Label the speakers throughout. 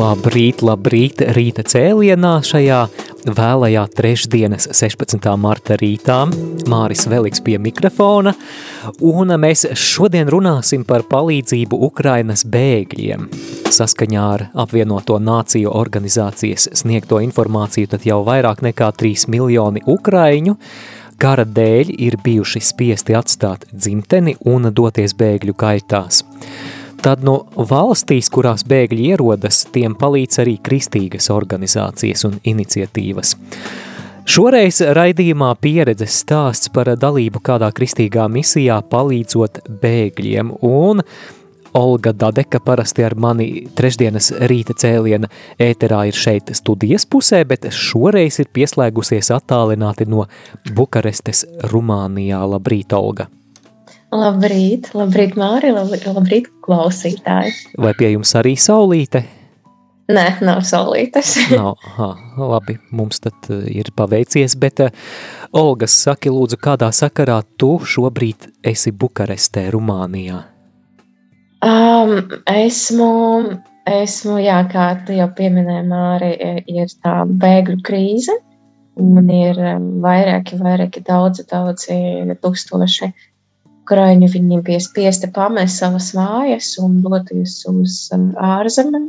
Speaker 1: Labrīt, labrīt, rīta cēlienā šajā vēlajā trešdienas 16. marta rītā. Māris Veliks pie mikrofona, un mēs šodien runāsim par palīdzību Ukrainas bēgļiem. Saskaņā ar apvienoto nāciju organizācijas sniegto informāciju, tad jau vairāk nekā 3 miljoni ukraiņu kara dēļ ir bijuši spiesti atstāt dzimteni un doties bēgļu gaitās. Tad no valstīs, kurās bēgļi ierodas, tiem palīdz arī kristīgas organizācijas un iniciatīvas. Šoreiz raidījumā pieredzes stāsts par dalību kādā kristīgā misijā palīdzot bēgļiem, un Olga Dadeka parasti ar mani trešdienas rīta cēliena ēterā ir šeit studijas pusē, bet šoreiz ir pieslēgusies attālināti no Bukarestes Rumānijā. Labrīt, Olga!
Speaker 2: Labrīt, labrīt, Māri, labrīt, labrīt, klausītāji.
Speaker 1: Vai pie jums arī saulīte?
Speaker 2: Nē, nav saulītes.
Speaker 1: nav, aha, labi, mums tad eh, ir paveicies, bet uh, Olga, saki lūdzu, kādā sakarā tu šobrīd esi Bukarestē, Rumānijā?
Speaker 2: Um, esmu, esmu, jā, kā tu jau pieminēji, Māri, ir tā bēgļu krīze, un ir vairāki, vairāki daudzi, daudzi tūkstoši Ukraiņi viņi bija spiesti pamest savas mājas un doties uz um, ārzemēm,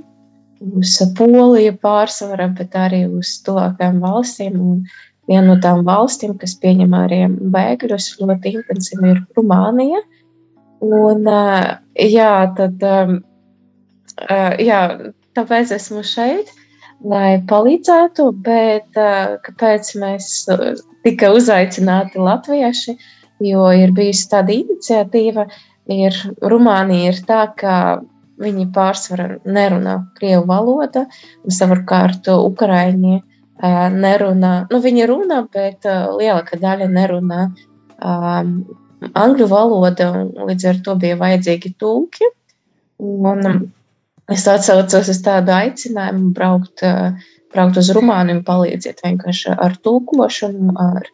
Speaker 2: uz Poliju pārsvarā, bet arī uz tuvākajām valstīm. Un viena no tām valstīm, kas pieņem arī bēgļus ļoti intensīvi, ir Rumānija. Un, uh, jā, tad, um, uh, jā, tāpēc esmu šeit, lai palīdzētu, bet uh, kāpēc mēs tika uzaicināti latvieši? Jo ir bijusi tāda iniciatīva, ir Rumānija ir tā, ka viņi pārsvarā nerunā krievu valoda, un savukārt ukraiņi nerunā, nu viņi runā, bet lielākā daļa nerunā um, angļu valoda, un līdz ar to bija vajadzīgi tulki. Un es atsaucos uz tādu aicinājumu braukt, braukt uz Rumāniju un palīdziet vienkārši ar tulkošanu, ar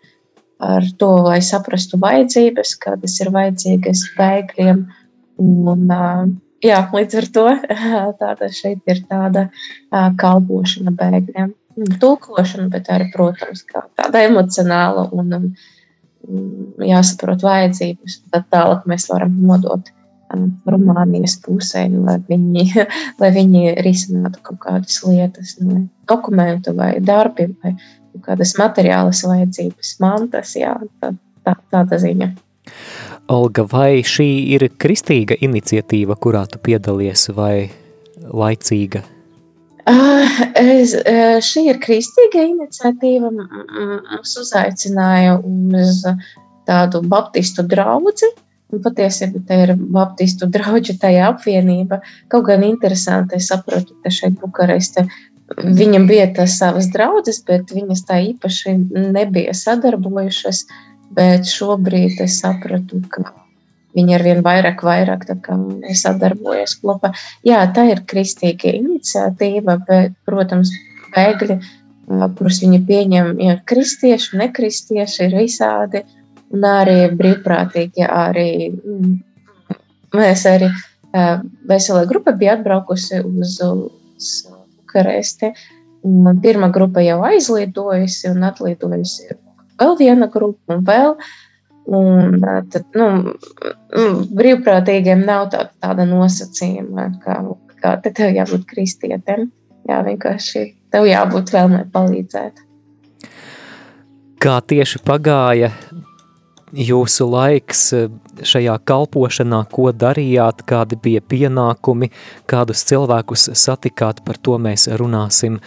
Speaker 2: ar to, lai saprastu vajadzības, kādas ir vajadzīgas bēgļiem. Un, jā, līdz ar to tāda šeit ir tāda kalpošana bēgļiem. Tūkošana, bet arī, protams, tāda emocionāla un um, jāsaprot vajadzības. Tad tālāk mēs varam nodot um, Rumānijas pusē, lai viņi, lai viņi risinātu kaut kādas lietas, nu, dokumentu vai darbi vai kādas materiālas vajadzības, mantas, jā, tā, tā, tāda ziņa.
Speaker 1: Olga, vai šī ir kristīga iniciatīva, kurā tu piedalies, vai laicīga?
Speaker 2: Uh, es, uh, šī ir kristīga iniciatīva. Mums uzaicināja uz tādu baptistu draugu. Patiesībā tā ir baptistu draugu apvienība. Kaut gan interesanti, es saprotu, ka šeit Bukarestē Viņam bija tas savas draudzes, bet viņas tā īpaši nebija sadarbojušas. Bet šobrīd es sapratu, ka viņi ar vien vairāk, vairāk sadarbojas kopā. Jā, tā ir kristīga iniciatīva, bet, protams, bēgļi, kurus viņi pieņem, ir kristieši, nekristieši, ir visādi. Un arī brīvprātīgi, arī mm, mēs arī veselā grupa bija atbraukusi uz, uz Bukaresti. Pirmā grupa jau aizlidojusi un atlidojusi vēl viena grupa un vēl. Un, tad, nu, brīvprātīgiem nav tā, tāda nosacījuma, kā, kā te tev jābūt kristietim. Jā, vienkārši tev jābūt vēlmē palīdzēt.
Speaker 1: Kā tieši pagāja jūsu laiks šajā kalpošanā, ko darījāt, kādi bija pienākumi, kādus cilvēkus satikāt, par to mēs runāsim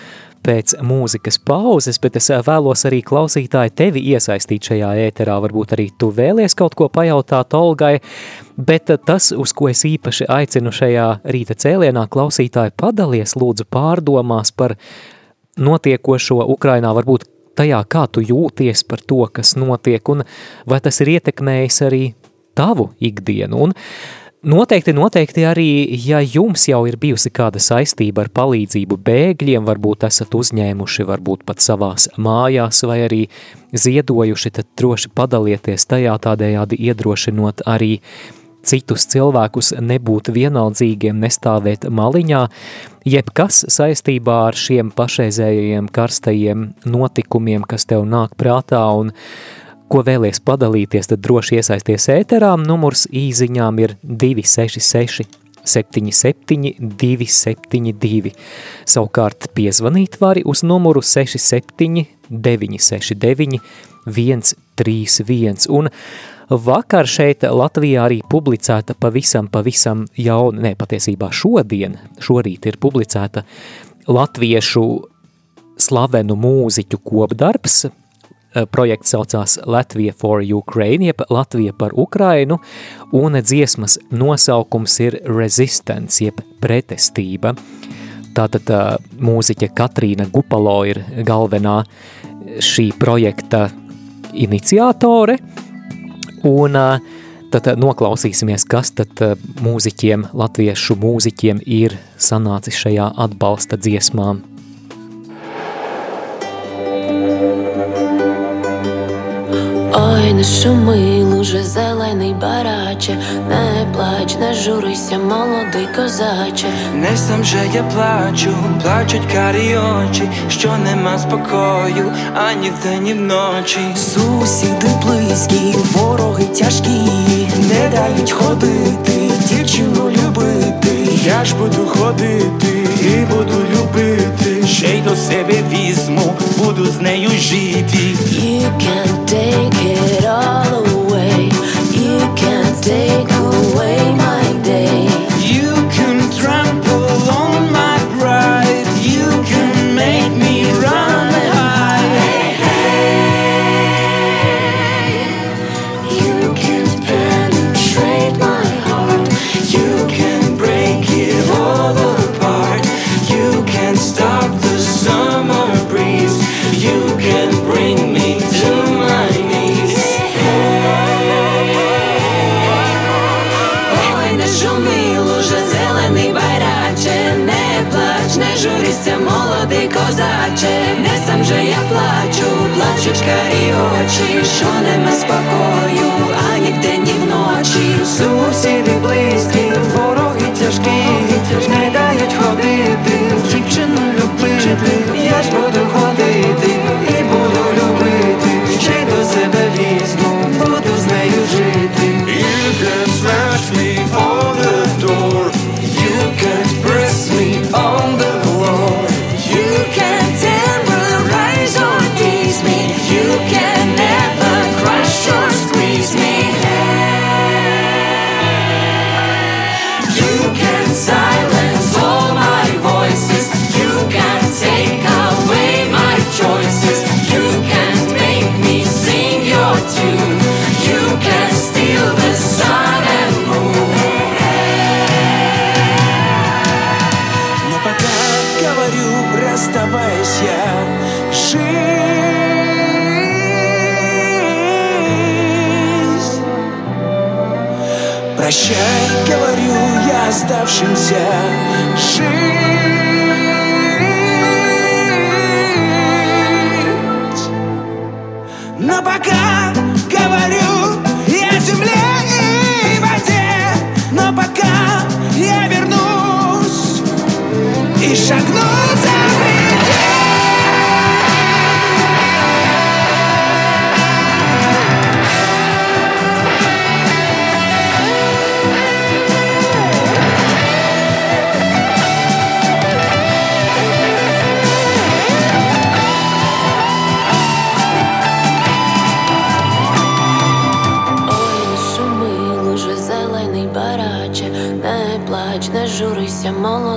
Speaker 1: pēc mūzikas pauzes, bet es vēlos arī klausītāji tevi iesaistīt šajā ēterā. Varbūt arī tu vēlies kaut ko pajautāt Olgai, bet tas, uz ko es īpaši aicinu šajā rīta cēlienā, klausītāji padalies lūdzu pārdomās par notiekošo Ukrainā, varbūt tajā, kā tu jūties par to, kas notiek, un vai tas ir ietekmējis arī tavu ikdienu. Un Noteikti, noteikti arī, ja jums jau ir bijusi kāda saistība ar palīdzību bēgļiem, varbūt esat uzņēmuši, varbūt pat savās mājās vai arī ziedojuši, tad droši padalieties tajā tādējādi iedrošinot arī citus cilvēkus nebūt vienaldzīgiem, nestāvēt maliņā, jebkas saistībā ar šiem pašreizējiem karstajiem notikumiem, kas tev nāk prātā un ko vēlies padalīties, tad droši iesaisties ēterā. Numurs īziņām ir 266 77 272. Savukārt piezvanīt vari uz numuru 67 969 131. Un vakar šeit Latvijā arī publicēta pavisam, pavisam jauna, ne patiesībā šodien, šorīt ir publicēta latviešu slavenu mūziķu kopdarbs, projekts saucās Latvija for Ukraine, jeb Latvija par Ukrainu, un dziesmas nosaukums ir Resistance, jeb pretestība. Tātad eh, mūziķa Katrīna Gupalo ir galvenā šī projekta iniciatore, un eh, tad noklausīsimies, kas tad mūziķiem, latviešu mūziķiem ir sanācis šajā atbalsta dziesmām
Speaker 3: Ой, не шуми, луже зелений бараче, не плач, не журися, молодий козаче.
Speaker 4: Не сам же я плачу, плачуть карі очі, що нема спокою, ані вдень, ні вночі.
Speaker 5: Сусіди близькі, вороги тяжкі, не дають ходити, дівчину любити.
Speaker 4: Я ж буду ходити і буду любити. Ще й до себе візьму, буду з нею жити.
Speaker 3: You can take it all
Speaker 5: Прощай, говорю я оставшимся, жить. Но пока говорю я земле и воде, но пока я вернусь и шагну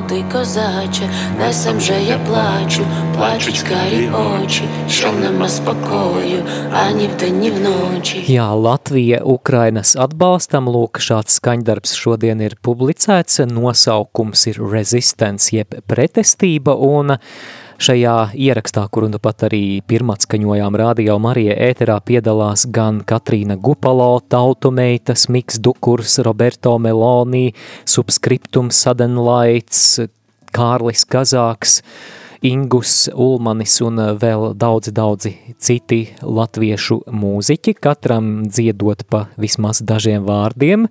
Speaker 3: молодый козаче, не сам же я плачу, плачуть карі очі, що нема спокою, ані вдень, ні вночі.
Speaker 1: Jā, Latvija Ukrainas atbalstam, lūk, šāds skaņdarbs šodien ir publicēts, nosaukums ir Resistance, jeb pretestība, un šajā ierakstā, kuru nu pat arī pirmatskaņojām Radio Marija ēterā piedalās gan Katrīna Gupalo, Tautumeitas, Miks Dukurs, Roberto Meloni, Subscriptum Sadenlaits, Kārlis Kazāks, Ingus Ulmanis un vēl daudzi, daudzi citi latviešu mūziķi, katram dziedot pa vismaz dažiem vārdiem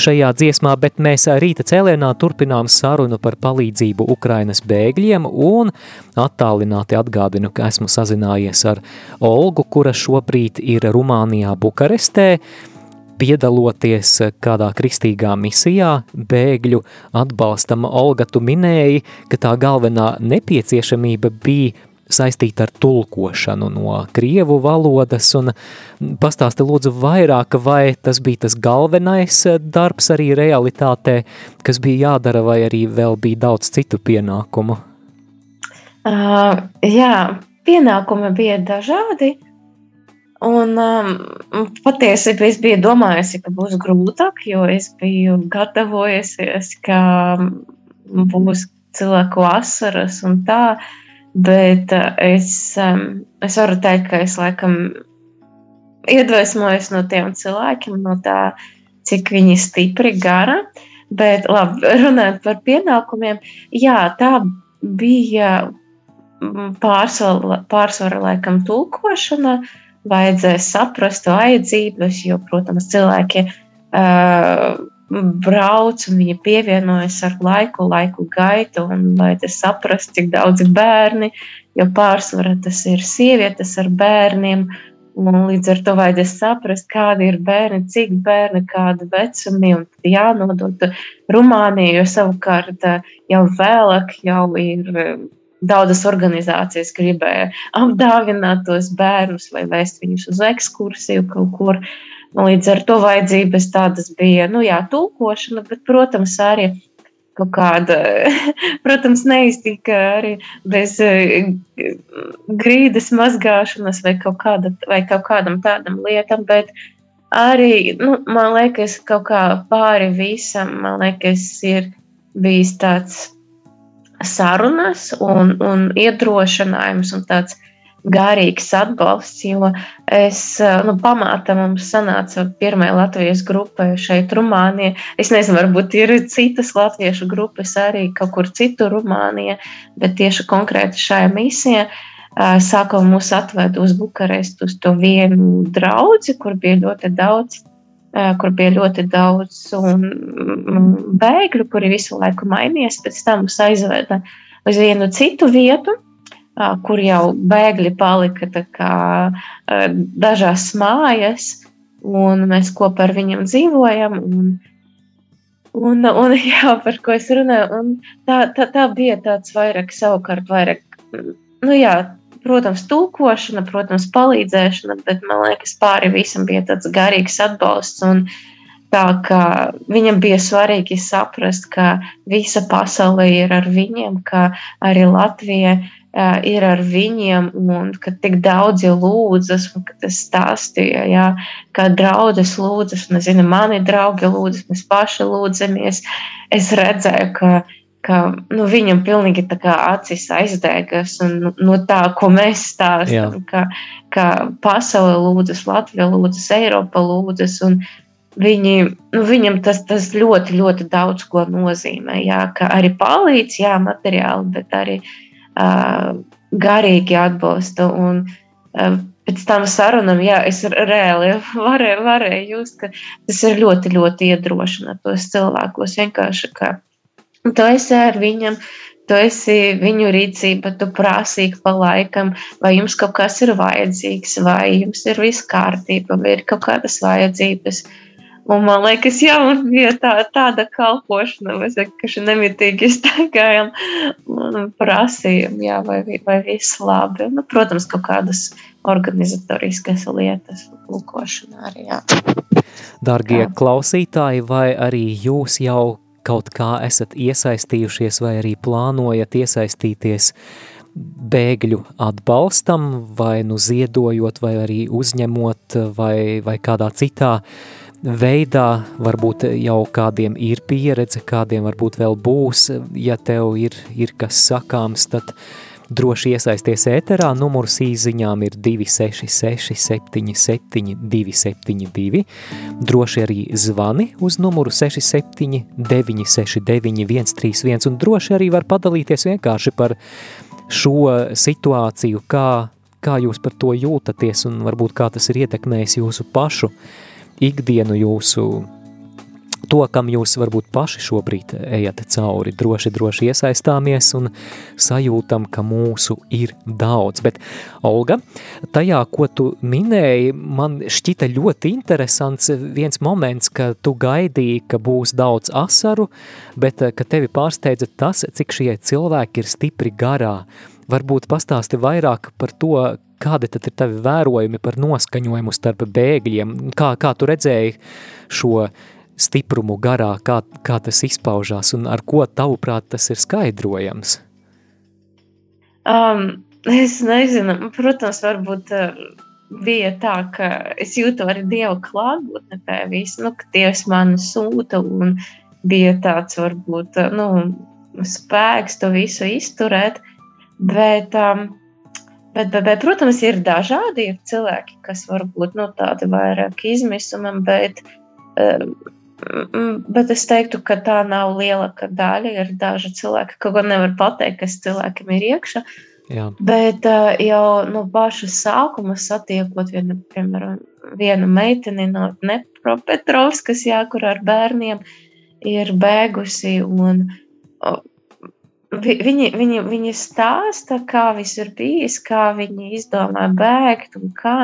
Speaker 1: šajā dziesmā, bet mēs rīta cēlienā turpinām sarunu par palīdzību Ukrainas bēgļiem un attālināti atgādinu, ka esmu sazinājies ar Olgu, kura šobrīd ir Rumānijā Bukarestē, piedaloties kādā kristīgā misijā, bēgļu atbalstam. Olga, tu minēji, ka tā galvenā nepieciešamība bija saistīta ar tulkošanu no krievu valodas, un pastāsti lūdzu vairāk, vai tas bija tas galvenais darbs arī realitātē, kas bija jādara, vai arī vēl bija daudz citu pienākumu?
Speaker 2: Uh, jā, pienākumi bija dažādi, Un um, patiesībā es biju domājusi, ka būs grūtāk, jo es biju gatavojusies, ka būs cilvēku asaras un tā. Bet uh, es, um, es varu teikt, ka es laikam iedvesmojos no tiem cilvēkiem, no tā, cik viņi stipri gara. Bet, labi, runājot par pienākumiem, jā, tā bija pārsvara, pārsvara laikam tulkošana. Vajadzēja saprast vajadzības, jo, protams, cilvēki uh, brauc un viņi pievienojas ar laiku, laiku gaitu, un vajadzēja saprast, cik daudz bērni, jo pārsvarā tas ir sievietes ar bērniem. Un līdz ar to vajadzēja saprast, kādi ir bērni, cik bērni, kāda vecumi, un tad jānodot Rumāniju, jo savukārt jau vēlāk jau ir Daudzas organizācijas gribēja apdāvināt tos bērnus vai vēst viņus uz ekskursiju kaut kur. Līdz ar to vajadzības tādas bija, nu jā, tulkošana, bet, protams, arī kaut kāda, protams, neiztika arī bez eh, grīdas mazgāšanas vai kaut, kāda, vai kaut kādam tādam lietam, bet arī, nu, man liekas, kaut kā pāri visam, man liekas, ir bijis tāds sarunas un, un iedrošinājums un tāds garīgs atbalsts, jo es, nu, pamāta mums sanāca pirmajā Latvijas grupai šeit Rumānijā. Es nezinu, varbūt ir citas latviešu grupas arī kaut kur citur Rumānijā, bet tieši konkrēti šajā misijā sākumā mūs atveda uz Bukarestu uz to vienu draudzi, kur bija ļoti daudz kur bija ļoti daudz bēgļu, kuri visu laiku mainījās. Pēc tam mums aizveda uz vienu citu vietu, kur jau bēgļi palika kā, dažās mājas, un mēs kopā ar viņiem dzīvojam. Un, un, un jā, par ko es runāju, tā, tā, tā bija tāds vairāk, savukārt vairāk, nu jā, Protams, tulkošana, protams, palīdzēšana, bet man liekas, pāri visam bija tāds garīgs atbalsts. Un tā kā viņam bija svarīgi saprast, ka visa pasaule ir ar viņiem, ka arī Latvija uh, ir ar viņiem, un ka tik daudzi lūdzas, un ka tas stāstīja, jā, kā draudzes lūdzas, un es zinu, mani draugi lūdzas, mēs paši lūdzamies. Es redzēju, ka ka nu, viņam pilnīgi tā kā acis aizdegas un nu, no tā, ko mēs stāstām, ka, ka pasaule lūdzas, Latvija lūdzas, Eiropa lūdzas. Viņi, nu, viņam tas, tas ļoti, ļoti daudz ko nozīmē. Jā, ka arī palīdz, jā, materiāli, bet arī garīgi atbalsta. Un, pēc tam sarunam, jā, es reāli varēju, varēju just, ka tas ir ļoti, ļoti iedrošina tos cilvēkus. Vienkārši, ka Tu esi ar viņam, tu esi viņu rīcība, tu prasīgi pa laikam, vai jums kaut kas ir vajadzīgs, vai jums ir viss kārtība, vai ir kaut kādas vajadzības. Un man liekas, jā, mums bija tā, tāda kalpošana, mēs vienkārši nemitīgi iztaigājām un prasījām, jā, vai, vai viss labi. Nu, protams, kaut kādas organizatoriskas lietas, lūkošana arī, jā.
Speaker 1: Dargie jā. klausītāji, vai arī jūs jau kaut kā esat iesaistījušies vai arī plānojat iesaistīties bēgļu atbalstam, vai nu ziedojot, vai arī uzņemot, vai, vai kādā citā veidā, varbūt jau kādiem ir pieredze, kādiem varbūt vēl būs, ja tev ir, ir kas sakāms, tad droši iesaisties ēterā, numurs īziņām ir 266 77 272, droši arī zvani uz numuru 67 969 131 un droši arī var padalīties vienkārši par šo situāciju, kā, kā jūs par to jūtaties un varbūt kā tas ir ietekmējis jūsu pašu ikdienu, jūsu to, kam jūs varbūt paši šobrīd ejat cauri, droši, droši iesaistāmies un sajūtam, ka mūsu ir daudz. Bet, Olga, tajā, ko tu minēji, man šķita ļoti interesants viens moments, ka tu gaidīji, ka būs daudz asaru, bet ka tevi pārsteidza tas, cik šie cilvēki ir stipri garā. Varbūt pastāsti vairāk par to, kādi tad ir tavi vērojumi par noskaņojumu starp bēgļiem, kā, kā tu redzēji šo stiprumu garā, kā, kā tas izpaužās? Un ar ko tavuprāt tas ir skaidrojams?
Speaker 2: Um, es nezinu, protams, varbūt uh, bija tā, ka es jūtu arī Dieva klātbūtni tajā visā, nu, ka Dievs mani sūta un bija tāds varbūt, uh, nu, spēks to visu izturēt, bet, um, bet, bet, bet, protams, ir dažādi ir cilvēki, kas varbūt, nu, tādi vairāk izmisumi, bet um, Bet es teiktu, ka tā nav lielākā daļa. Ir daži cilvēki, ko nevar pateikt, kas cilvēkam ir iekšā. Jā. Bet uh, jau no paša sākuma satiekot vienu, piemēram, vienu meiteni no Dnepropetrovskas, jā, kur ar bērniem ir bēgusi. Un, viņi, viņi, viņi stāsta, kā viss ir bijis, kā viņi izdomāja bēgt un kā.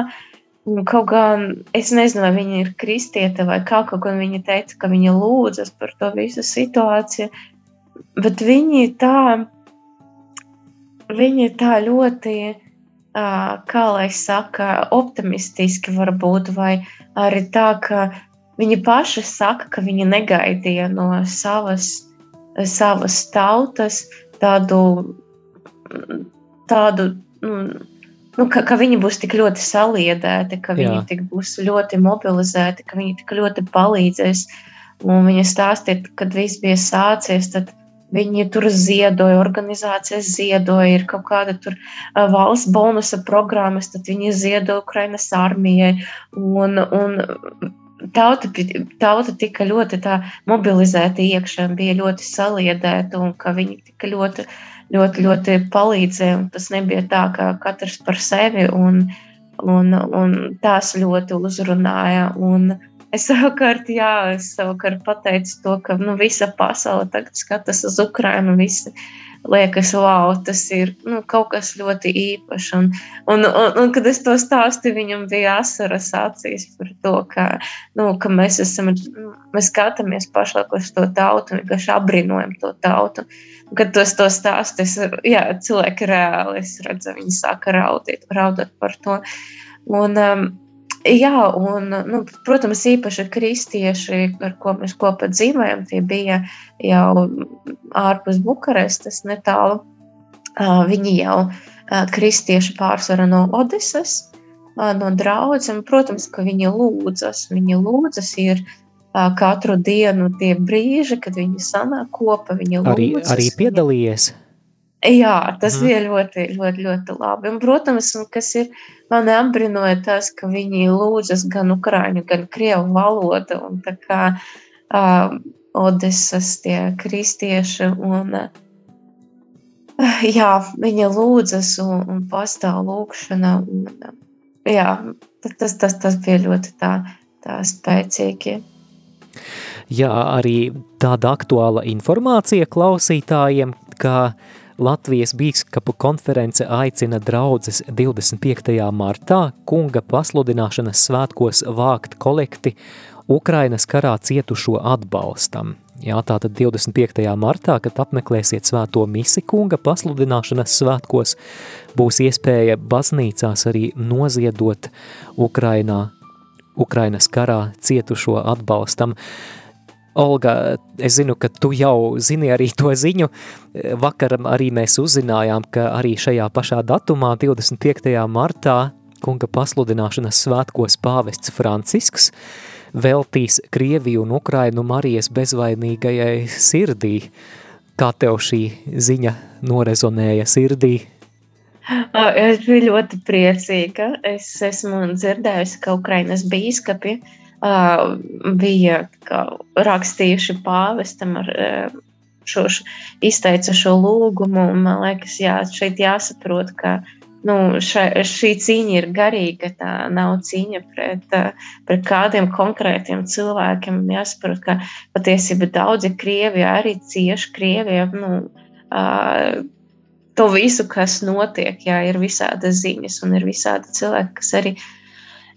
Speaker 2: Nu, kaut gan es nezinu, vai viņa ir kristiete vai kā, kaut gan viņa teica, ka viņa lūdzas par to visu situāciju. Bet viņi tā, viņi tā ļoti, kā lai saka, optimistiski varbūt, vai arī tā, ka viņi paši saka, ka viņi negaidīja no savas, savas tautas tādu, tādu, nu, nu, ka, ka viņi būs tik ļoti saliedēti, ka viņi Jā. tik būs ļoti mobilizēti, ka viņi tik ļoti palīdzēs. Un viņa stāstīja, kad viss bija sācies, tad viņi tur ziedoja, organizācijas ziedoja, ir kaut kāda tur valsts bonusa programmas, tad viņi ziedoja Ukrainas armijai. Un, un tauta, tauta tika ļoti mobilizēta iekšā, bija ļoti saliedēta un ka viņi tika ļoti ļoti, ļoti palīdzēja. Tas nebija tā, ka katrs par sevi, un, un, un tās ļoti uzrunāja. Un es savukārt, jā, es savukārt pateicu to, ka nu, visa pasaule tagad skatās uz Ukrajinu. Visi, liekas, wow, tas ir nu, kaut kas ļoti īpašs. Un, un, un, un, kad es to stāstīju, viņam bija asaras acīs par to, ka, nu, ka mēs, esam, mēs skatāmies pašlaik uz to tautu un vienkārši apbrīnojam to tautu. Kad tos to stāstu, es, jā, cilvēki reāli, es redzu, viņi sāka raudīt, raudot par to. Un, um, Jā, un, nu, protams, īpaši kristieši, ar ko mēs kopā dzīvojam, tie bija jau ārpus Bukarestes netālu. Viņi jau kristieši pārsvarā no Odesas, no draudzes. Protams, ka viņi lūdzas, viņi lūdzas ir katru dienu tie brīži, kad viņi sanāk kopā. Viņi
Speaker 1: lūdzas, arī, arī piedalījies. Viņi
Speaker 2: Jā, tas mm. bija ļoti, ļoti, ļoti labi. Un, protams, kas ir man apbrīnoja tas, ka viņi lūdzas gan ukrāņu, gan krievu valodu. Un tā kā uh, Odesas tie kristieši un uh, jā, viņa lūdzas un, un pastāv lūkšana. Un, jā, tas, tas, tas bija ļoti tā, tā spēcīgi.
Speaker 1: Jā, arī tāda aktuāla informācija klausītājiem, ka uh, Latvijas bīskapu konference aicina draudzes 25. martā kunga pasludināšanas svētkos vākt kolekti Ukrainas karā cietušo atbalstam. Jā, tātad 25. martā, kad apmeklēsiet svēto misi kunga pasludināšanas svētkos, būs iespēja baznīcās arī noziedot Ukrainā, Ukrainas karā cietušo atbalstam. Olga, es zinu, ka tu jau zini arī to ziņu. Vakar arī mēs uzzinājām, ka arī šajā pašā datumā, 25. martā, kunga pasludināšanas svētkos pāvests Francisks veltīs Krieviju un Ukrainu Marijas bezvainīgajai sirdī. Kā tev šī ziņa norezonēja sirdī?
Speaker 2: Es biju ļoti priecīga. Es esmu dzirdējusi, ka Ukrainas bīskapi uh, bija rakstījuši pāvestam ar uh, šo, šo lūgumu. Man liekas, jā, šeit jāsaprot, ka nu, ša, šī cīņa ir garīga. Tā nav cīņa pret, pret kādiem konkrētiem cilvēkiem. Jāsaprot, ka patiesībā daudzi krievi arī cieši krievie. Nu, uh, to visu, kas notiek. Jā, ir visādas ziņas, un ir visādi cilvēki, kas arī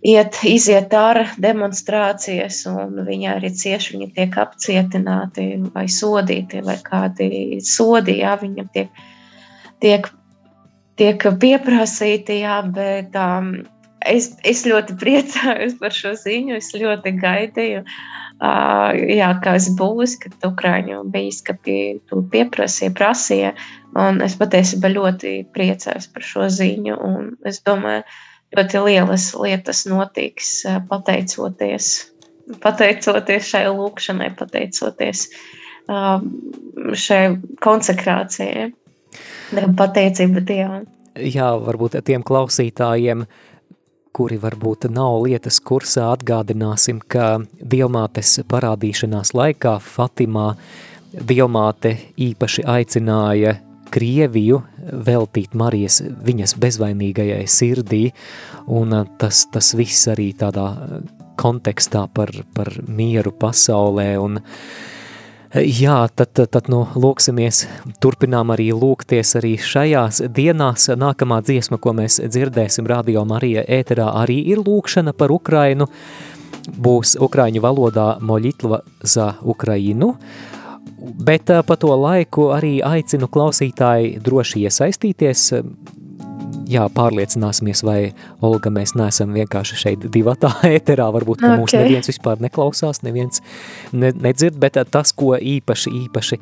Speaker 2: iet, iziet ārā demonstrācijas, un viņi arī cieši viņi tiek apcietināti vai sodīti, vai kādi sodi, jā, viņam tiek, tiek, tiek pieprasīti, jā, bet um, es, es ļoti priecājos par šo ziņu, es ļoti gaidīju. Uh, jā, kas būs, kad Ukrāņu bīskapi to pieprasīja, prasīja. Un es patiesībā ļoti priecājos par šo ziņu. Es domāju, ļoti lielas lietas notiks pateicoties, pateicoties šai lūkšanai, pateicoties šai konsekrācijai. Pateicība Dievam.
Speaker 1: Jā, varbūt tiem klausītājiem, kuri varbūt nav lietas kursā, atgādināsim, ka Dievmātes parādīšanās laikā Fatimā Dievmāte īpaši aicināja Krieviju veltīt Marijas viņas bezvainīgajai sirdī, un uh, tas, tas viss arī tādā uh, kontekstā par, par mieru pasaulē, un uh, jā, tad, tad, tad nu lūksimies, turpinām arī lūgties arī šajās dienās, nākamā dziesma, ko mēs dzirdēsim Radio Marija ēterā, arī ir lūkšana par Ukrainu, būs ukraiņu valodā Moļitva za Ukrainu, Bet pa to laiku arī aicinu klausītāji droši iesaistīties. Jā, pārliecināsimies, vai Olga mēs neesam vienkārši šeit divatā ēterā, varbūt, ka okay. mūs neviens vispār neklausās, neviens ne, nedzird, bet tas, ko īpaši, īpaši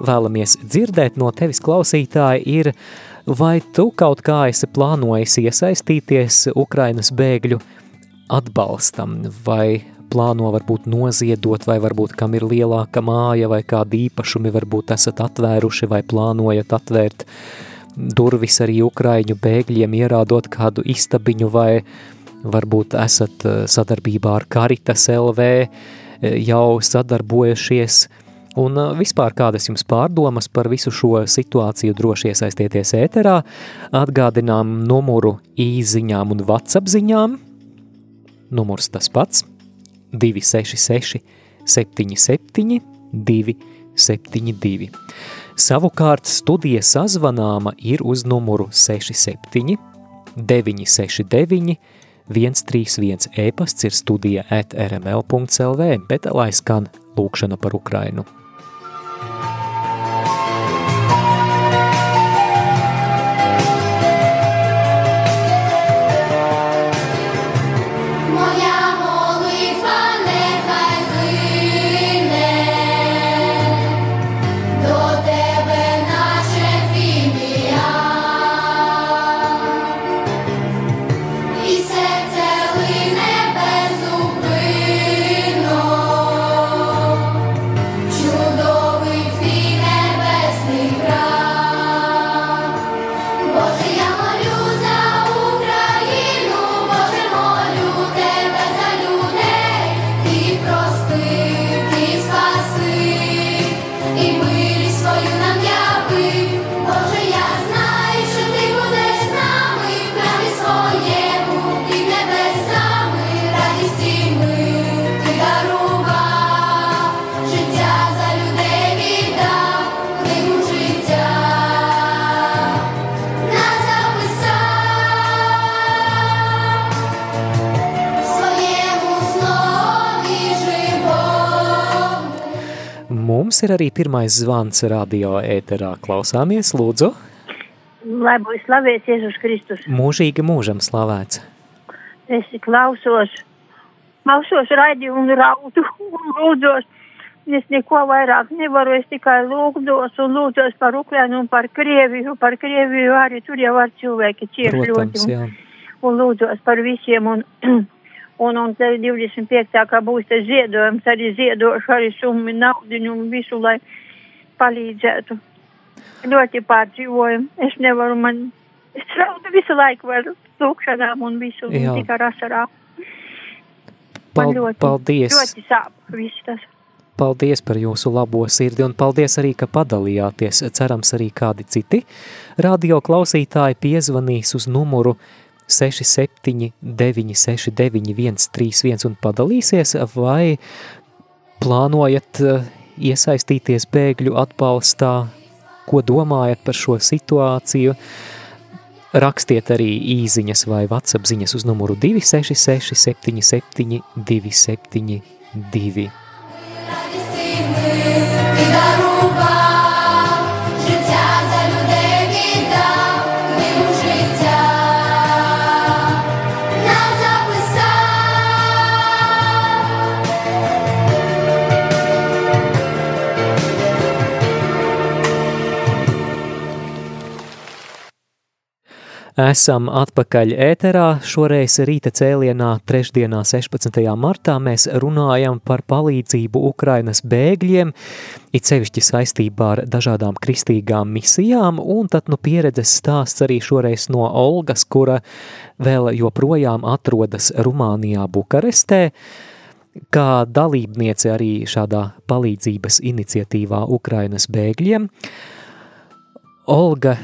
Speaker 1: vēlamies dzirdēt no tevis klausītāji, ir, vai tu kaut kā esi plānojis iesaistīties Ukrainas bēgļu atbalstam, vai plāno varbūt noziedot, vai varbūt kam ir lielāka māja, vai kādi īpašumi varbūt esat atvēruši, vai plānojat atvērt durvis arī Ukraiņu bēgļiem, ierādot kādu istabiņu, vai varbūt esat eh, sadarbībā ar Karitas LV eh, jau sadarbojušies, un eh, vispār kādas jums pārdomas par visu šo situāciju droši iesaistieties ēterā, atgādinām numuru īziņām un WhatsApp ziņām, numurs tas pats 266 77 272. Savukārt studijas sazvanāma ir uz numuru 67 969 131 e-pasts ir studija at rml.lv, bet lai skan lūkšana par Ukrainu. Ir arī pirmais zvans radio ēterā. Klausāmies, lūdzu.
Speaker 6: Lai būtu slavēts Jēzus Kristus.
Speaker 1: Mūžīgi mūžam slavēts.
Speaker 6: Es klausos, klausos raidījumu un raudu un lūdzos Es neko vairāk nevaru, es tikai lūgdos un lūdzos par Ukrainu un par Krieviju, par Krieviju arī tur jau var cilvēki cieši ļoti. Un, un lūdzos par visiem un, un, un te 25. kā būs tas ziedojums, arī ziedošu arī summi naudiņu un visu, lai palīdzētu. Ļoti pārdzīvoju. Es nevaru man, es raudu visu laiku ar lūkšanām un visu,
Speaker 1: Jā.
Speaker 6: tikai. Man
Speaker 1: Pal
Speaker 6: ļoti,
Speaker 1: paldies!
Speaker 6: ļoti sāp viss tas.
Speaker 1: Paldies par jūsu labo sirdi un paldies arī, ka padalījāties. Cerams, arī kādi citi radio klausītāji piezvanīs uz numuru 679699131 un padalīsies, vai plānojat eh, iesaistīties bēgļu atbalstā, ko domājat par šo situāciju. Rakstiet arī īziņas vai WhatsApp ziņas uz numuru 266 77 272. Esam atpakaļ ēterā. Šoreiz rīta cēlienā, trešdienā, 16. martā, mēs runājam par palīdzību Ukrainas bēgļiem, it sevišķi saistībā ar dažādām kristīgām misijām, un tad nu pieredzes stāsts arī šoreiz no Olgas, kura vēl joprojām atrodas Rumānijā, Bukarestē, kā dalībniece arī šādā palīdzības iniciatīvā Ukrainas bēgļiem. Olga,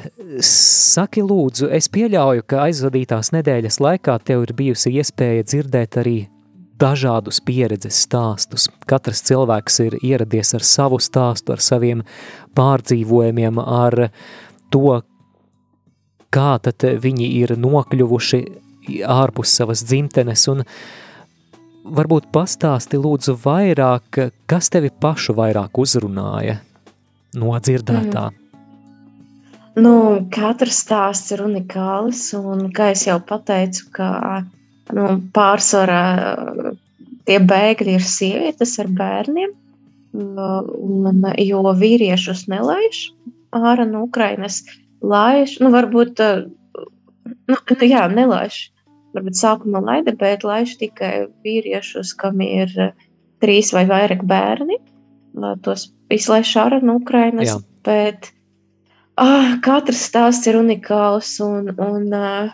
Speaker 1: saki lūdzu, es pieļauju, ka aizvadītās nedēļas laikā tev ir bijusi iespēja dzirdēt arī dažādus pieredzes stāstus. Katrs cilvēks ir ieradies ar savu stāstu, ar saviem pārdzīvojumiem, ar to, kā tad viņi ir nokļuvuši ārpus savas dzimtenes, un varbūt pastāsti lūdzu vairāk, kas tevi pašu vairāk uzrunāja no dzirdētā. Mm.
Speaker 2: Nu, katrs stāsts ir unikāls, un, kā jau teicu, ka nu, pārsvarā tie bēgļi ir sievietes ar bērniem, un, jo vīriešus nelaiž ārā no Ukrainas. Laiž, nu, varbūt, nu, nu, jā, nelaiž. Varbūt sākumā laida, bet laiž tikai vīriešus, kam ir trīs vai vairāk bērni. Tos izlaiž ārā no Ukrainas.
Speaker 1: Jā.
Speaker 2: Bet, Ah, katrs stāsts ir unikāls, un, un, uh,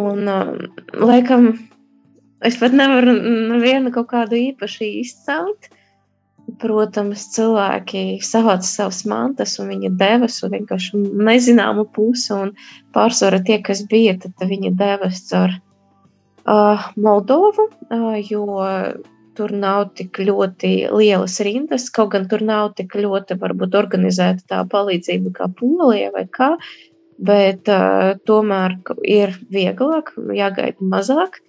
Speaker 2: un uh, laikam, es pat nevaru nevienu kaut kādu īpaši izcelt. Protams, cilvēki savāca savas mantas, un viņi devas uz vienkārši nezināmu pusi. Un pārsvarā tie, kas bija, tad viņi devas caur uh, Moldovu, uh, jo tur nav tik ļoti lielas rindas, kaut gan tur nav tik ļoti varbūt organizēta tā palīdzība kā Polija vai kā, bet uh, tomēr ir vieglāk, jāgaida mazāk.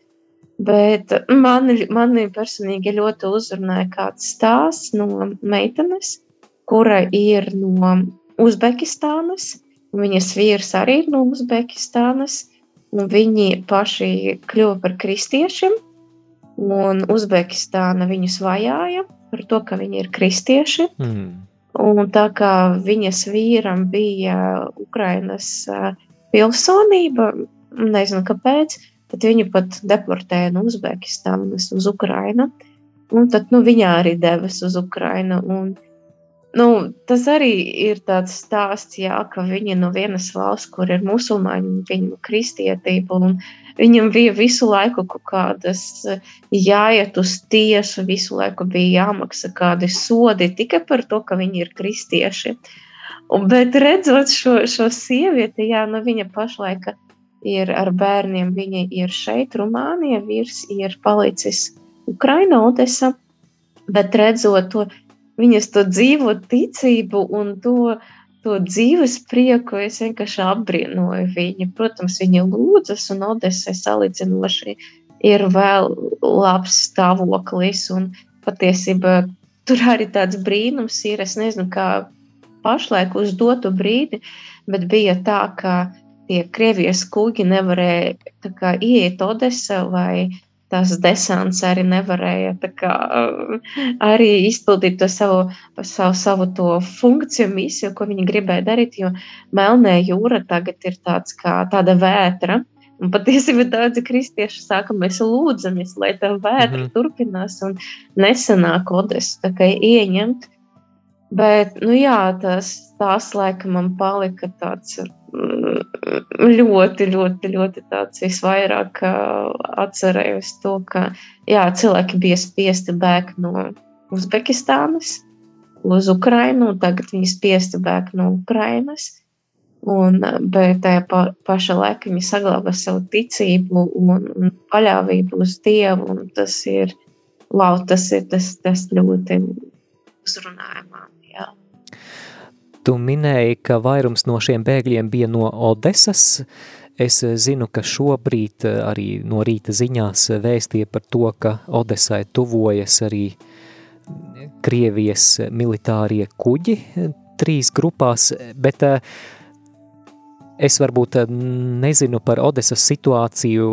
Speaker 2: Bet mani, mani personīgi ļoti uzrunāja kāds stāsts no meitenes, kura ir no Uzbekistānas. Viņas vīrs arī ir no Uzbekistānas, un viņi paši kļuva par kristiešiem un Uzbekistāna viņus vajāja par to, ka viņi ir kristieši.
Speaker 1: Mm.
Speaker 2: Un tā kā viņas vīram bija Ukrainas pilsonība, nezinu kāpēc, tad viņu pat deportēja no Uzbekistānas uz Ukrainu. Un tad nu, viņa arī devas uz Ukrainu. Un, nu, tas arī ir tāds stāsts, jā, ka viņi no vienas valsts, kur ir musulmaņi, viņu kristietība. Un, Viņam bija visu laiku kaut kādas jāiet uz tiesu, visu laiku bija jāmaksā kādi sodi tikai par to, ka viņi ir kristieši. Bet redzot šo, šo sievieti, jā, nu viņa pašlaik ir ar bērniem, viņa ir šeit, Rumānija, vīrs ir palicis Ukraina, Odesa, bet redzot to, viņas to dzīvo ticību un to, to dzīves prieku es vienkārši apbrīnoju viņu. Protams, viņa lūdzas, un Odesai salīdzinoši ir vēl labs stāvoklis. Un patiesībā tur arī tāds brīnums ir. Es nezinu, kā pašlaik uz dotu brīdi, bet bija tā, ka tie Krievijas kuģi nevarēja ieiet Odesā vai tās desants arī nevarēja kā, arī izpildīt to savu, savu, savu to funkciju, misiju, ko viņi gribēja darīt, jo Melnē jūra tagad ir tāds kā tāda vētra, Un patiesībā daudzi kristieši saka, mēs lūdzamies, lai tā vētra mm -hmm. turpinās un nesenāk Odesu ieņemt. Bet, nu jā, tas, tās laikam man palika tāds mm, ļoti, ļoti, ļoti tāds visvairāk atcerējos to, ka jā, cilvēki bija spiesti bēgt no Uzbekistānas uz Ukrainu, un tagad viņi spiesti bēgt no Ukrainas. Un, bet tajā pa, pašā laikā viņi saglabā savu ticību un, un paļāvību uz Dievu. Tas ir, wow, tas ir tas, tas ļoti uzrunājumā.
Speaker 1: Tu minēji, ka vairums no šiem bēgļiem bija no Odesas. Es zinu, ka šobrīd arī no rīta ziņās vēstīja par to, ka Odesai tuvojas arī Krievijas militārie kuģi trīs grupās, bet uh, Es varbūt eh, nezinu par Odesas situāciju,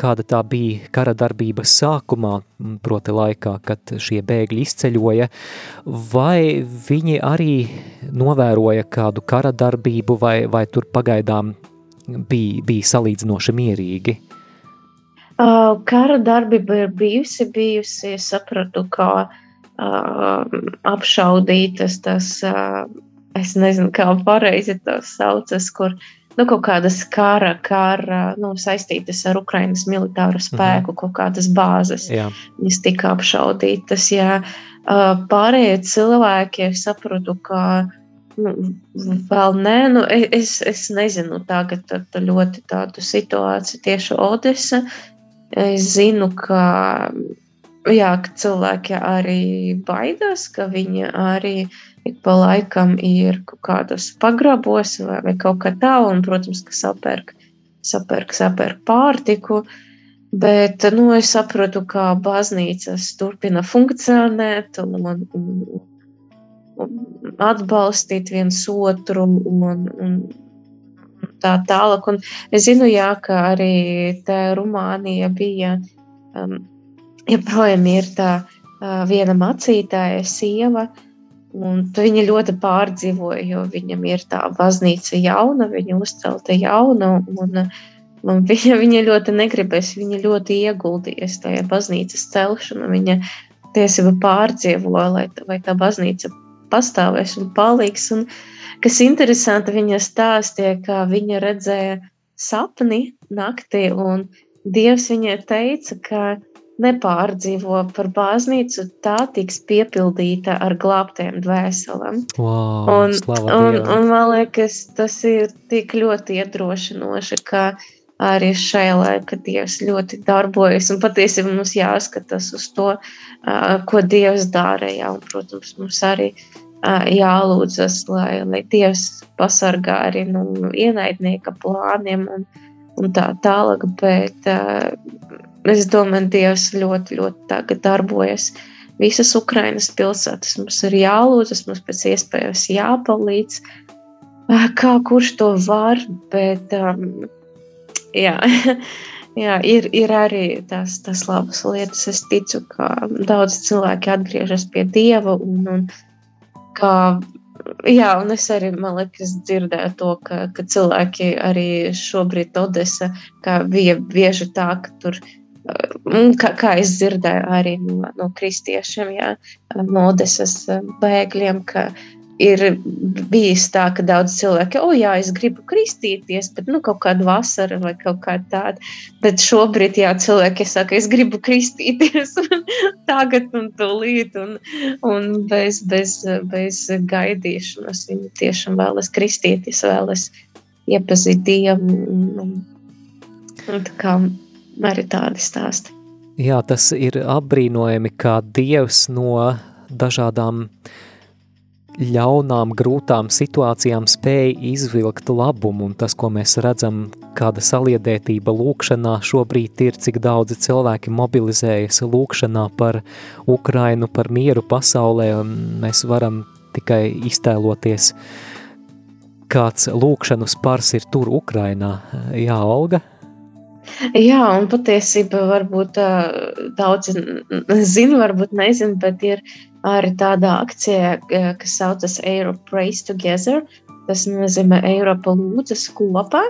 Speaker 1: kāda tā bija kara darbības sākumā, proti laikā, kad šie bēgļi izceļoja, vai viņi arī novēroja kādu kara darbību, vai, vai tur pagaidām bija, bija salīdzinoši mierīgi?
Speaker 2: Uh, kara darbība ir bijusi, bijusi, sapratu, kā uh, apšaudītas tas uh, es nezinu, kā pareizi tas saucas, kur nu, kaut kādas kara, kara nu, saistītas ar Ukraiņas militāru mhm. spēku, mm -hmm. kaut kādas bāzes. Jā. Viņas tika apšaudītas. Jā. Pārējie cilvēki, es saprotu, ka nu, vēl nē, nu, es, es nezinu tagad tā, ļoti tādu situāciju tieši Odesa. Es zinu, ka, jā, ka cilvēki arī baidās, ka viņi arī uh, ik pa laikam ir kaut kādos pagrabos vai, vai kaut kā tā, un, protams, ka sapērk, sapērk, sapērk pārtiku. Bet nu, es saprotu, ka baznīcas turpina funkcionēt un, un, un atbalstīt viens otru un, un tā tālāk. Un es zinu, jā, ka arī tā Rumānija bija, um, joprojām ir tā uh, viena macītāja sieva, uh, Un viņa ļoti pārdzīvoja, jo viņam ir tā baznīca jauna, viņa uzcelta jauna. Un, un viņa, viņa ļoti negribēs, viņa ļoti ieguldījies tajā baznīcas celšanā. Viņa tiesība pārdzīvoja, lai, lai tā baznīca pastāvēs un paliks. Un, kas interesanti, viņa stāstīja, ka viņa redzēja sapni naktī, un Dievs viņai teica, ka nepārdzīvo par baznīcu, tā tiks piepildīta ar glābtiem dvēselēm.
Speaker 1: Wow,
Speaker 2: un, un, un man liekas, tas ir tik ļoti iedrošinoši, ka arī šajā laikā Dievs ļoti darbojas. Un patiesībā mums jāskatās uz to, ko Dievs dara. Jā, un, protams, mums arī jālūdzas, lai, lai Dievs pasargā arī no nu, ienaidnieka plāniem un, un tā tālāk. Bet, Es domāju, Dievs ļoti, ļoti tagad darbojas. Visas Ukrainas pilsētas mums ir jālūdzas, mums pēc iespējas jāpalīdz, kā kurš to var, bet um, jā, jā, ir, ir arī tās, tās labas lietas. Es ticu, ka daudz cilvēki atgriežas pie Dieva un, un kā Jā, un es arī liekas, dzirdēju to, ka, ka cilvēki arī šobrīd Odessa, bija bieži tā, ka tur kā, kā es dzirdēju arī no, no kristiešiem, jā, no Odesas bēgļiem, ka ir bijis tā, ka daudz cilvēki, o, jā, es gribu kristīties, bet nu, kaut kāda vasara vai kaut kā tāda. Bet šobrīd, jā, cilvēki saka, es gribu kristīties tagad un tūlīt, un, un bez, bez, bez gaidīšanas. Viņi tiešām vēlas kristīties, vēlas iepazīt Dievu. Un, un, un kā arī tādi stāsti.
Speaker 1: Jā, tas ir apbrīnojami, kā Dievs no dažādām ļaunām, grūtām situācijām spēja izvilkt labumu, un tas, ko mēs redzam, kāda saliedētība lūkšanā šobrīd ir, cik daudzi cilvēki mobilizējas lūkšanā par Ukrainu, par mieru pasaulē, un mēs varam tikai iztēloties, kāds lūkšanu spars ir tur Ukrainā. Jā, Olga?
Speaker 2: Jā, un patiesībā varbūt daudz zina, varbūt nezina, bet ir arī tāda akcija, kas saucas Europe Praise Together. Tas nozīmē Eiropa lūdzas kopā,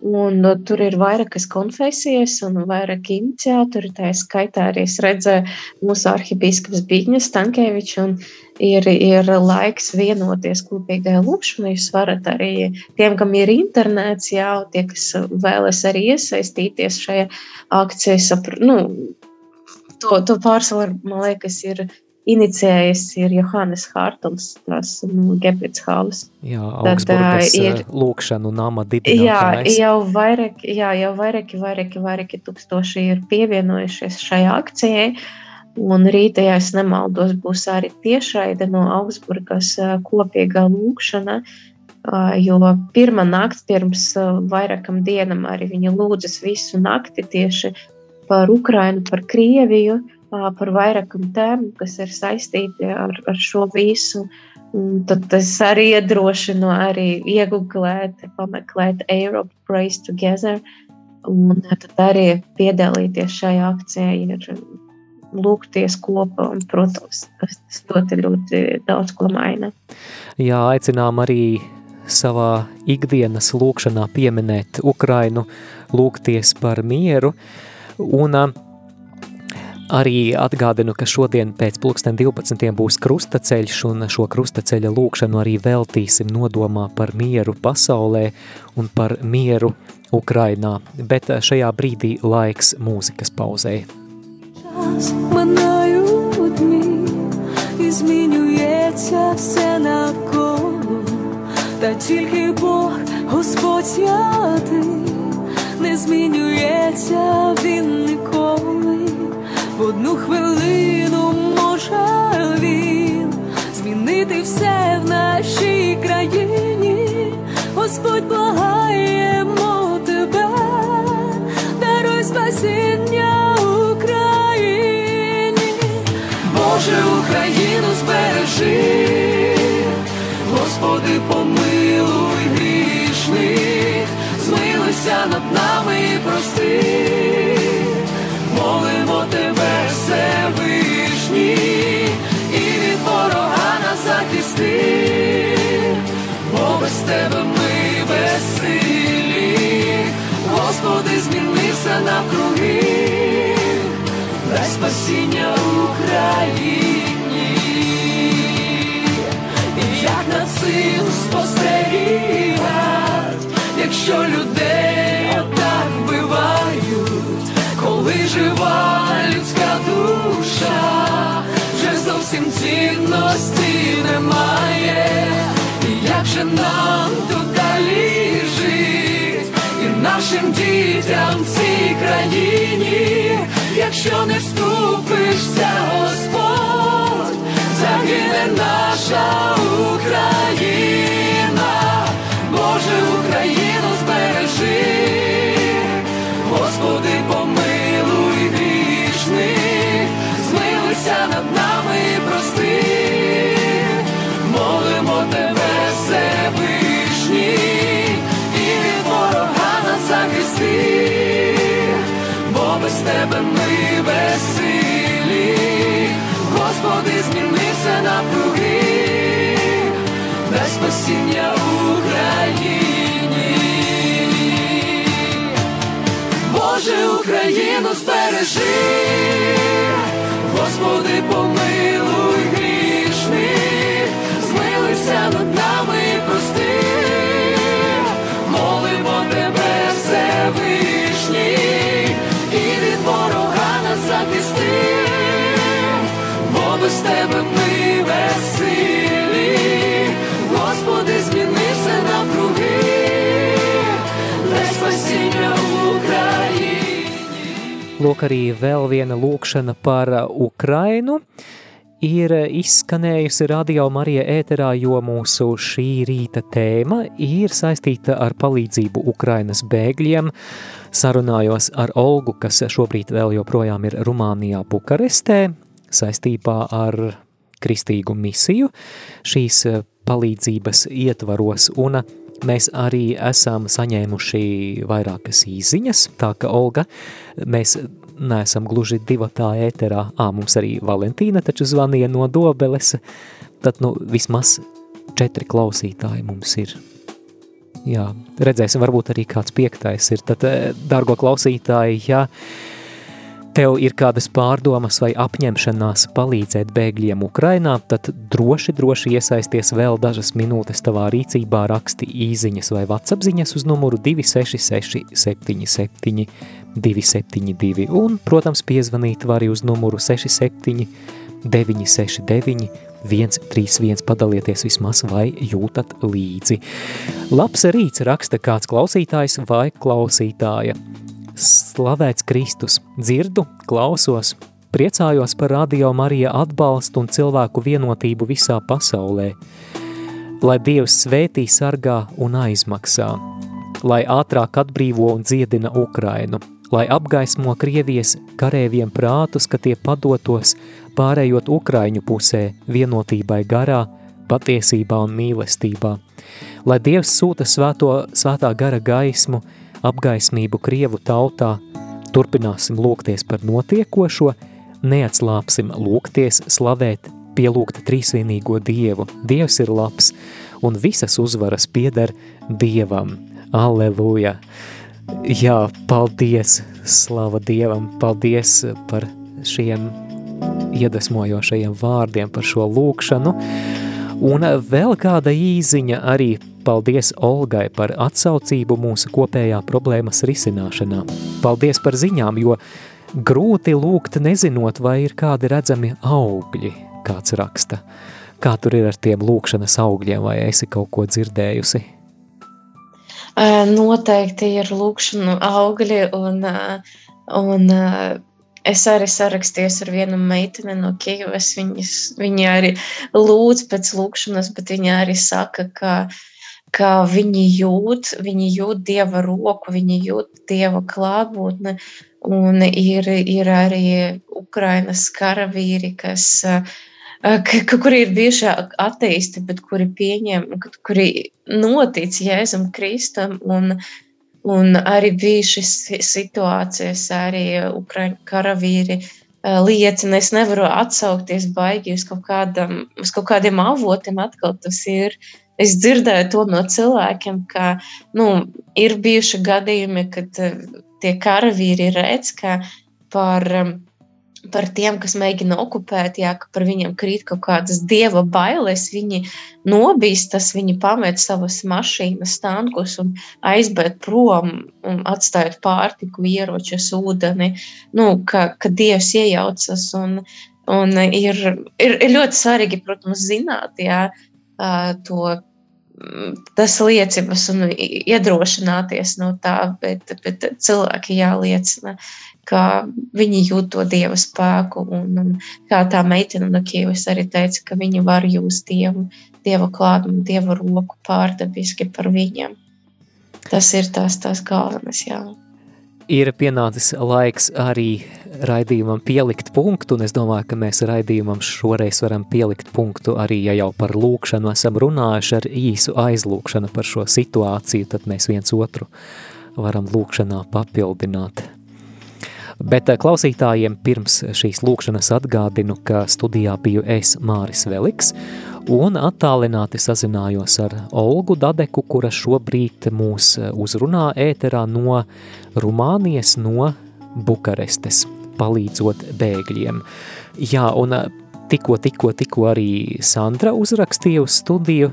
Speaker 2: un tur ir vairākas konfesijas un vairāki iniciatori. Tā skaitā arī es redzēju mūsu arhibīskaps Bigņas Tankēvičs, un ir, ir laiks vienoties kopīgajā lūkšanā. Jūs varat arī tiem, kam ir internets, jā, tie, kas vēlas arī iesaistīties šajā akcijā, sapr, nu, to, to pārsvaru, man liekas, ir inicijējis ir Johannes Hārtons, tas no Gebrits Hāles.
Speaker 1: Jā, Augsburgas ir lūkšanu nama dibinātājs.
Speaker 2: Jā, jau vairāk, jā, jau vairāki, vairāki, vairāki tūkstoši ir pievienojušies šai akcijai. Un rītā, ja nemaldos, būs arī tiešraide no Augsburgas kopīgā lūkšana, jo pirmā nakts pirms vairākam dienam arī viņa lūdzas visu nakti tieši par Ukrainu, par Krieviju, par vairākam tēmu, kas ir saistīti ar, ar šo visu. Un tad es arī iedrošinu arī iegūglēt, pameklēt Europe Praise Together. Un tad arī piedalīties šajā akcijā ir lūgties kopā. Un, protams, tas, ļoti, ļoti daudz ko maina.
Speaker 1: Jā, aicinām arī savā ikdienas lūkšanā pieminēt Ukrainu, lūgties par mieru. Un Arī atgādinu, ka šodien pēc pulksten 12. būs krustaceļš, un šo krustaceļa lūkšanu arī veltīsim nodomā par mieru pasaulē un par mieru Ukrainā, bet šajā brīdī laiks mūzikas pauzē. Час минають дні, і змінюється все навколо, та тільки Бог, Господь святий, не змінюється Він ніколи. в одну хвилину може він змінити все прости. Молимо тебе, Всевишній, і від ворога нас захисти, бо без тебе ми безсилі, Господи, змінився навкруги, дай спасіння Україні, і як на цим спостерігать, якщо людей цінності немає, і як же нам тут далі жить, і нашим дітям в цій країні, якщо не вступишся, Господь, загине наша Україна, Боже Україну тебе ми безсилі, Господи, змінився навкруги, дай спасіння Україні. Боже, Україну збережи, Господи, помилуй без тебе ми безсилі, Господи, змінився навкруги, дай спасіння Україні. Lūk, arī vēl viena lūkšana par Ukrainu ir izskanējusi radio Marija ēterā, jo mūsu šī rīta tēma ir saistīta ar palīdzību Ukrainas bēgļiem. Sarunājos ar Olgu, kas šobrīd vēl joprojām ir Rumānijā Bukarestē, saistībā ar kristīgu misiju šīs palīdzības ietvaros, un mēs arī esam saņēmuši vairākas īziņas, tā ka Olga, mēs neesam gluži divatā ēterā. Ā, mums arī Valentīna taču zvanīja no Dobeles, tad nu vismaz četri klausītāji mums ir. Jā, redzēsim, varbūt arī kāds piektais ir. Tad, dargo klausītāji, ja tev ir kādas pārdomas vai apņemšanās palīdzēt bēgļiem Ukrainā, tad droši, droši iesaisties vēl dažas minūtes tavā rīcībā, raksti īziņas vai vatsapziņas uz numuru 266 77 272 un, protams, piezvanīt var uz numuru 67 969 131 padalieties vismaz vai jūtat līdzi. Labs rīts raksta kāds klausītājs vai klausītāja. Slavēts Kristus, dzirdu, klausos, priecājos par radio Marija atbalstu un cilvēku vienotību visā pasaulē. Lai Dievs svētī sargā un aizmaksā, lai ātrāk atbrīvo un dziedina Ukrainu, lai apgaismo Krievijas karēviem prātus, ka tie padotos, pārējot Ukraiņu pusē vienotībai garā, patiesībā un mīlestībā. Lai Dievs sūta svēto, svētā gara gaismu, apgaismību Krievu tautā, turpināsim lūgties par notiekošo, neatslāpsim lūgties, slavēt, pielūgt trīsvienīgo Dievu. Dievs ir labs, un visas uzvaras pieder Dievam. Alleluja! Jā, paldies, slava Dievam, paldies par šiem iedvesmojošajiem vārdiem, par šo lūkšanu. Un vēl kāda īziņa arī paldies Olgai par atsaucību mūsu kopējā problēmas risināšanā. Paldies par ziņām, jo grūti lūgt nezinot, vai ir kādi redzami augļi, kāds raksta. Kā tur ir ar tiem lūkšanas augļiem, vai esi kaut ko dzirdējusi?
Speaker 2: Noteikti ir lūkšanu augļi, un, un es arī sarakstījos ar vienu meiteni no Kijavas. Viņas, viņa arī lūdz pēc lūkšanas, bet viņa arī saka, ka, ka viņi jūt, viņi jūt Dieva roku, viņi jūt Dieva klātbūtni, un ir, ir arī Ukrainas karavīri, kas uh, kuri ir bijuši ateisti, bet kuri pieņem, kuri notic Jēzum Kristum un, un arī bijušas situācijas, arī Ukraiņu karavīri liecina. Es nevaru atsaukties baigi uz kaut, kādam, uz kaut kādiem avotiem, atkal tas ir. Es dzirdēju to no cilvēkiem, ka nu, ir bijuši gadījumi, kad tie karavīri redz, ka par um, par tiem, kas mēģina okupēt, jā, ka par viņiem krīt kaut kādas dieva bailes. Viņi nobīstas, viņi pamet savas mašīnas, tankus un aizbēg prom, un atstājot pārtiku, ieročus, ūdeni. Nu, ka, ka dievs iejaucas. Un, un ir, ir, ir ļoti svarīgi, protams, zināt jā, to tas liecības un iedrošināties no tā, bet, bet cilvēki jāliecina, ka viņi jūt to dieva spēku. Un, un kā tā meitene no Kievas arī teica, ka viņi var just dievu, dieva klātumu, dieva roku pārdabiski par viņiem. Tas ir tās, tās galvenais. Jā.
Speaker 1: Ir pienācis laiks arī raidījumam pielikt punktu, un es domāju, ka mēs raidījumam šoreiz varam pielikt punktu arī, ja jau par lūkšanu esam runājuši ar īsu aizlūkšanu par šo situāciju, tad mēs viens otru varam lūkšanā papildināt. Bet eh, klausītājiem pirms šīs lūkšanas atgādinu, ka studijā biju es Māris Veliks un attālināti sazinājos ar Olgu Dadeku, kura šobrīd mūs eh, uzrunā ēterā no Rumānijas, no Bukarestes, palīdzot bēgļiem. Jā, un eh, tikko, tikko, tikko arī Sandra uzrakstīja uz studiju,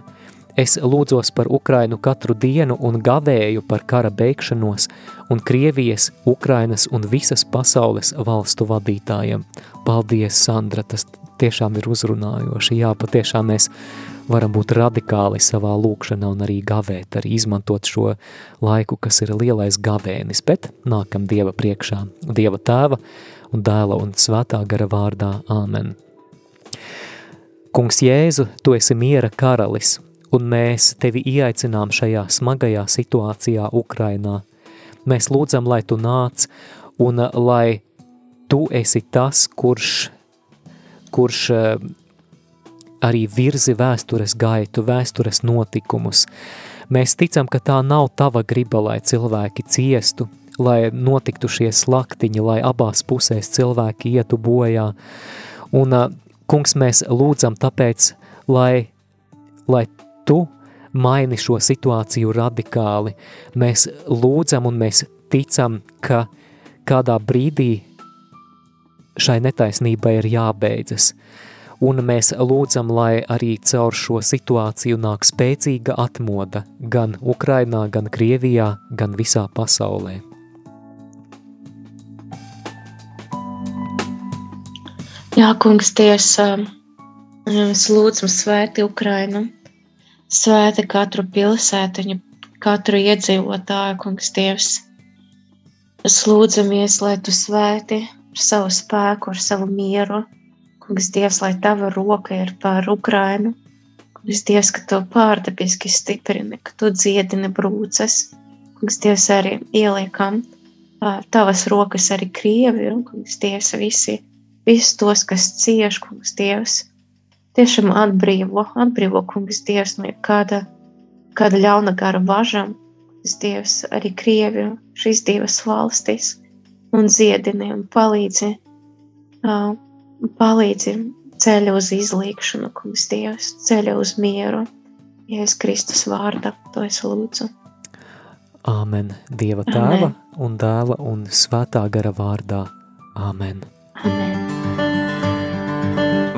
Speaker 1: Es lūdzos par Ukrainu katru dienu un gavēju par kara beigšanos un Krievijas, Ukrainas un visas pasaules valstu vadītājiem. Paldies, Sandra, tas tiešām ir uzrunājoši. Jā, patiešām mēs varam būt radikāli savā lūkšanā un arī gavēt, arī izmantot šo laiku, kas ir lielais gavēnis, bet nākam Dieva priekšā, Dieva tēva un dēla un svētā gara vārdā. Āmen. Kungs Jēzu, tu esi miera karalis, un mēs tevi ieaicinām šajā smagajā situācijā Ukrainā. Mēs lūdzam, lai tu nāc un lai tu esi tas, kurš, kurš arī virzi vēstures gaitu, vēstures notikumus. Mēs ticam, ka tā nav tava griba, lai cilvēki ciestu, lai notiktu šie slaktiņi, lai abās pusēs cilvēki ietu bojā. Un, kungs, mēs lūdzam tāpēc, lai, lai tu maini šo situāciju radikāli. Mēs lūdzam un mēs ticam, ka kādā brīdī šai netaisnībai ir jābeidzas. Un mēs lūdzam, lai arī caur šo situāciju nāk spēcīga atmoda gan Ukrainā, gan Krievijā, gan visā pasaulē.
Speaker 2: Jā, kungs, tiesa, es lūdzu svēti Ukrainu, svēti katru pilsētiņu, katru iedzīvotāju, kungs, Dievs. Es lūdzamies, lai tu svēti ar savu spēku, ar savu mieru, kungs, Dievs, lai tava roka ir pār Ukrainu, kungs, Dievs, ka tu pārdabiski stiprini, ka tu dziedini brūces, kungs, Dievs, arī ieliekam tavas rokas arī Krieviju, kungs, Dievs, visi visus tos, kas cieš, kungs, Dievs, tiešām atbrīvo, atbrīvo, kungs, Dievs, no kāda, kāda ļauna gara važam, Dievs, arī Krieviju, šīs divas valstis, un dziedini un palīdzi, uh, palīdzi ceļu uz izlīkšanu, kungs, Dievs, ceļu uz mieru, Jēzus Kristus vārda, to es lūdzu.
Speaker 1: Āmen, Dieva tēva Amen. un dēla un svētā gara vārdā. Āmen.
Speaker 2: Amen.